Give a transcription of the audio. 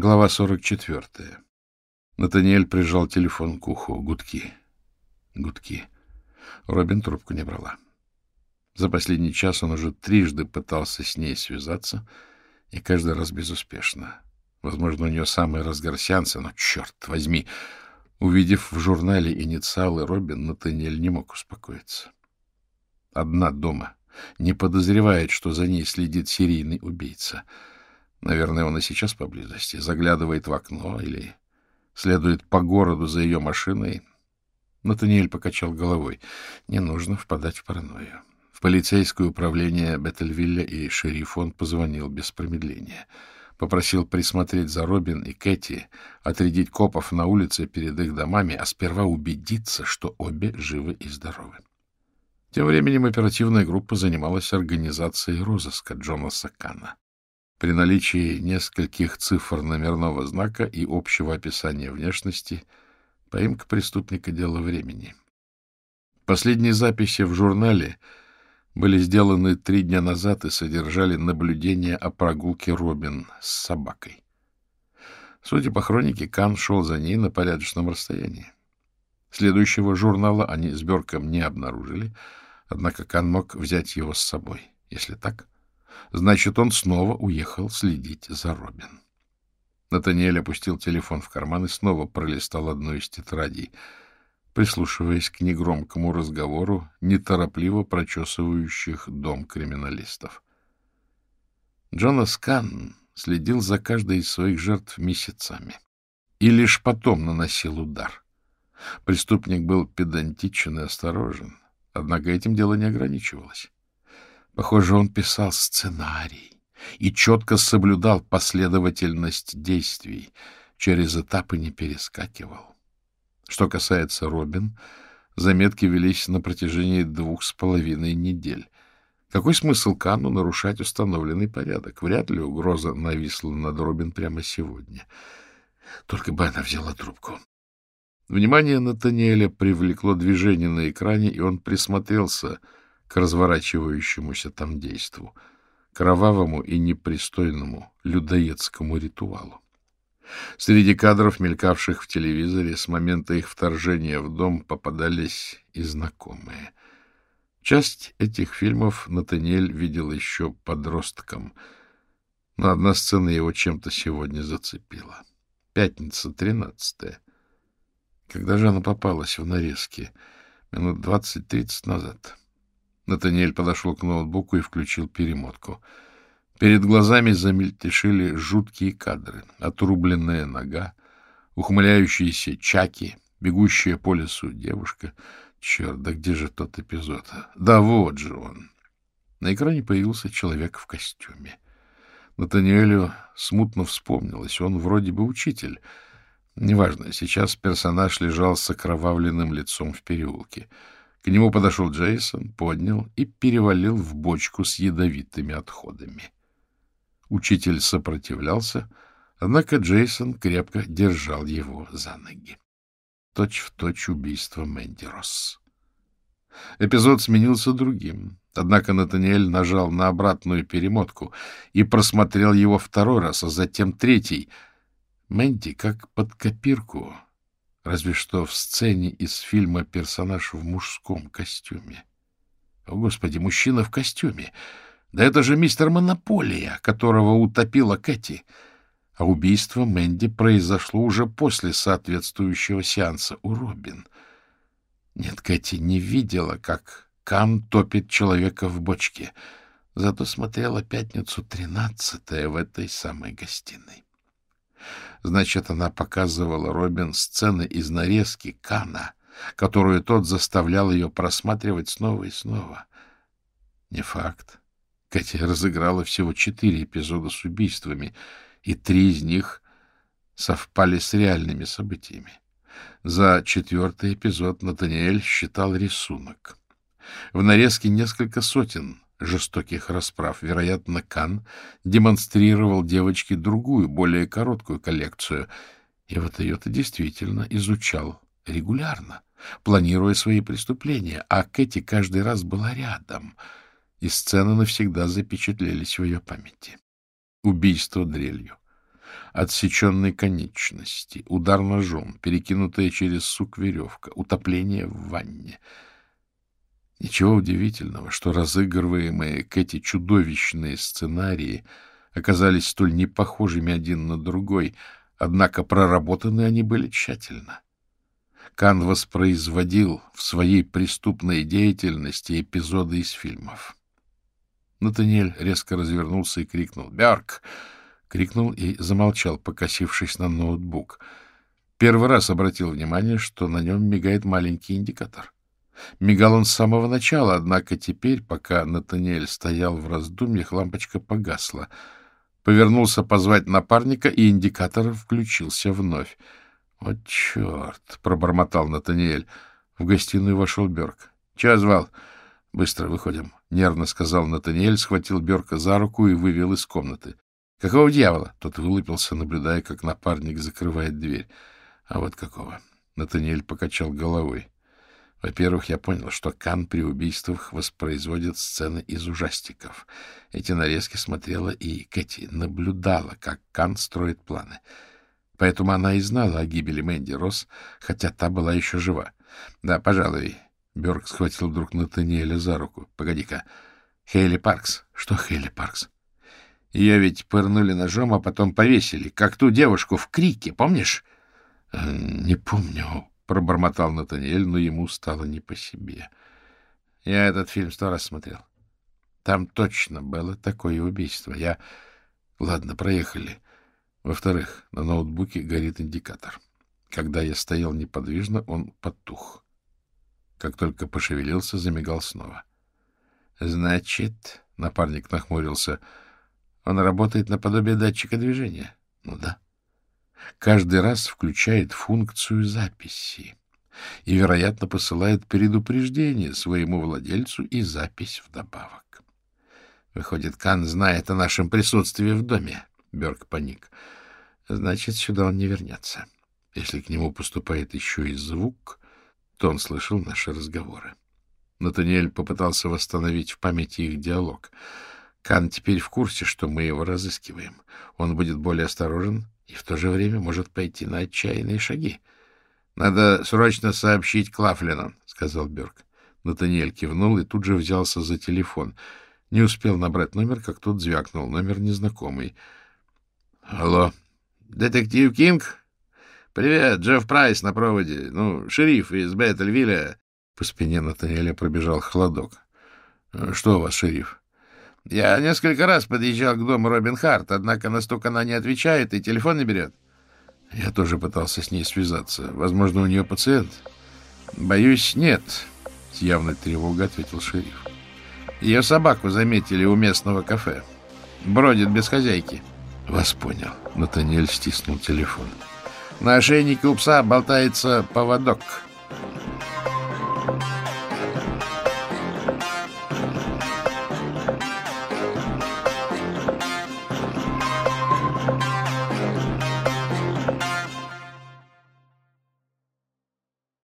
Глава 44. Натаниэль прижал телефон к уху. Гудки. Гудки. Робин трубку не брала. За последний час он уже трижды пытался с ней связаться, и каждый раз безуспешно. Возможно, у нее самый разгар сеанса, но, черт возьми, увидев в журнале инициалы Робин, Натаниэль не мог успокоиться. Одна дома. Не подозревает, что за ней следит серийный убийца — Наверное, он и сейчас поблизости. Заглядывает в окно или следует по городу за ее машиной. Натаниэль покачал головой. Не нужно впадать в паранойю. В полицейское управление Беттельвилля и шериф он позвонил без промедления. Попросил присмотреть за Робин и Кэти, отрядить копов на улице перед их домами, а сперва убедиться, что обе живы и здоровы. Тем временем оперативная группа занималась организацией розыска Джонаса Кана. При наличии нескольких цифр номерного знака и общего описания внешности поимка преступника — дело времени. Последние записи в журнале были сделаны три дня назад и содержали наблюдения о прогулке Робин с собакой. Судя по хронике, Кан шел за ней на порядочном расстоянии. Следующего журнала они с Берком не обнаружили, однако Кан мог взять его с собой. Если так, Значит, он снова уехал следить за Робин. Натаниэль опустил телефон в карман и снова пролистал одну из тетрадей, прислушиваясь к негромкому разговору неторопливо прочесывающих дом криминалистов. Джонас Канн следил за каждой из своих жертв месяцами и лишь потом наносил удар. Преступник был педантичен и осторожен, однако этим дело не ограничивалось. Похоже, он писал сценарий и четко соблюдал последовательность действий, через этапы не перескакивал. Что касается Робин, заметки велись на протяжении двух с половиной недель. Какой смысл Кану нарушать установленный порядок? Вряд ли угроза нависла над Робин прямо сегодня. Только бы она взяла трубку. Внимание Натаниэля привлекло движение на экране, и он присмотрелся — к разворачивающемуся там действу, кровавому и непристойному людоедскому ритуалу. Среди кадров, мелькавших в телевизоре, с момента их вторжения в дом попадались и знакомые. Часть этих фильмов Натаниэль видел еще подростком, но одна сцена его чем-то сегодня зацепила. Пятница, тринадцатая. Когда же она попалась в нарезки? Минут двадцать-тридцать назад. Натаниэль подошел к ноутбуку и включил перемотку. Перед глазами замельтешили жуткие кадры. Отрубленная нога, ухмыляющиеся чаки, бегущая по лесу девушка. Черт, да где же тот эпизод? Да вот же он. На экране появился человек в костюме. Натаниэлю смутно вспомнилось. Он вроде бы учитель. Неважно, сейчас персонаж лежал с окровавленным лицом в переулке. К нему подошел Джейсон, поднял и перевалил в бочку с ядовитыми отходами. Учитель сопротивлялся, однако Джейсон крепко держал его за ноги. Точь в точь убийство Мэнди Росс. Эпизод сменился другим, однако Натаниэль нажал на обратную перемотку и просмотрел его второй раз, а затем третий. Мэнди, как под копирку, Разве что в сцене из фильма персонаж в мужском костюме. О, Господи, мужчина в костюме! Да это же мистер Монополия, которого утопила Кэти. А убийство Мэнди произошло уже после соответствующего сеанса у Робин. Нет, Кэти не видела, как Кан топит человека в бочке, зато смотрела «Пятницу тринадцатая» в этой самой гостиной. Значит, она показывала Робин сцены из нарезки Кана, которую тот заставлял ее просматривать снова и снова. Не факт. Катя разыграла всего четыре эпизода с убийствами, и три из них совпали с реальными событиями. За четвертый эпизод Натаниэль считал рисунок. В нарезке несколько сотен жестоких расправ. Вероятно, Кан демонстрировал девочке другую, более короткую коллекцию, и вот ее-то действительно изучал регулярно, планируя свои преступления, а Кэти каждый раз была рядом, и сцены навсегда запечатлелись в ее памяти. Убийство дрелью. отсеченной конечности, удар ножом, перекинутая через сук веревка, утопление в ванне. Ничего удивительного, что разыгрываемые Кэти чудовищные сценарии оказались столь непохожими один на другой, однако проработаны они были тщательно. Кан воспроизводил в своей преступной деятельности эпизоды из фильмов. Натаниэль резко развернулся и крикнул «Бярк!» крикнул и замолчал, покосившись на ноутбук. Первый раз обратил внимание, что на нем мигает маленький индикатор. Мигал он с самого начала, однако теперь, пока Натаниэль стоял в раздумьях, лампочка погасла. Повернулся позвать напарника, и индикатор включился вновь. — О, черт! — пробормотал Натаниэль. В гостиную вошел Берг. — Чего звал? — Быстро выходим, — нервно сказал Натаниэль, схватил Берка за руку и вывел из комнаты. — Какого дьявола? Тот вылупился, наблюдая, как напарник закрывает дверь. — А вот какого? Натаниэль покачал головой. Во-первых, я понял, что Кан при убийствах воспроизводит сцены из ужастиков. Эти нарезки смотрела и Кэти, наблюдала, как Кан строит планы. — Поэтому она и знала о гибели Мэнди Росс, хотя та была еще жива. — Да, пожалуй. Бёрк схватил вдруг Натаниэля за руку. — Погоди-ка. Хейли Паркс. Что Хейли Паркс? Ее ведь пырнули ножом, а потом повесили, как ту девушку в крике, помнишь? «Э, — Не помню, — пробормотал Натаниэль, но ему стало не по себе. Я этот фильм сто раз смотрел. Там точно было такое убийство. Я... Ладно, проехали. Во-вторых, на ноутбуке горит индикатор. Когда я стоял неподвижно, он потух. Как только пошевелился, замигал снова. — Значит, — напарник нахмурился, — он работает наподобие датчика движения? — Ну да. Каждый раз включает функцию записи и, вероятно, посылает предупреждение своему владельцу и запись вдобавок. Выходит, Кан знает о нашем присутствии в доме. Берг паник. Значит, сюда он не вернется. Если к нему поступает еще и звук, то он слышал наши разговоры. Натаниэль попытался восстановить в памяти их диалог. Кан теперь в курсе, что мы его разыскиваем. Он будет более осторожен и в то же время может пойти на отчаянные шаги. — Надо срочно сообщить Клафлину, — сказал Берг. Натаниэль кивнул и тут же взялся за телефон. Не успел набрать номер, как тот звякнул. Номер незнакомый. — Алло, Детектив Кинг? Привет, Джефф Прайс на проводе. Ну, шериф из Беттельвилля. По спине Натаниэля пробежал холодок. Что у вас, шериф? Я несколько раз подъезжал к дому Робин Харт, однако на стук она не отвечает и телефон не берет. Я тоже пытался с ней связаться. Возможно, у нее пациент. Боюсь, нет, с явной тревогой ответил шериф. Ее собаку заметили у местного кафе. Бродит без хозяйки. — вас понял. Натаниэль стиснул телефон. На ошейнике у пса болтается поводок.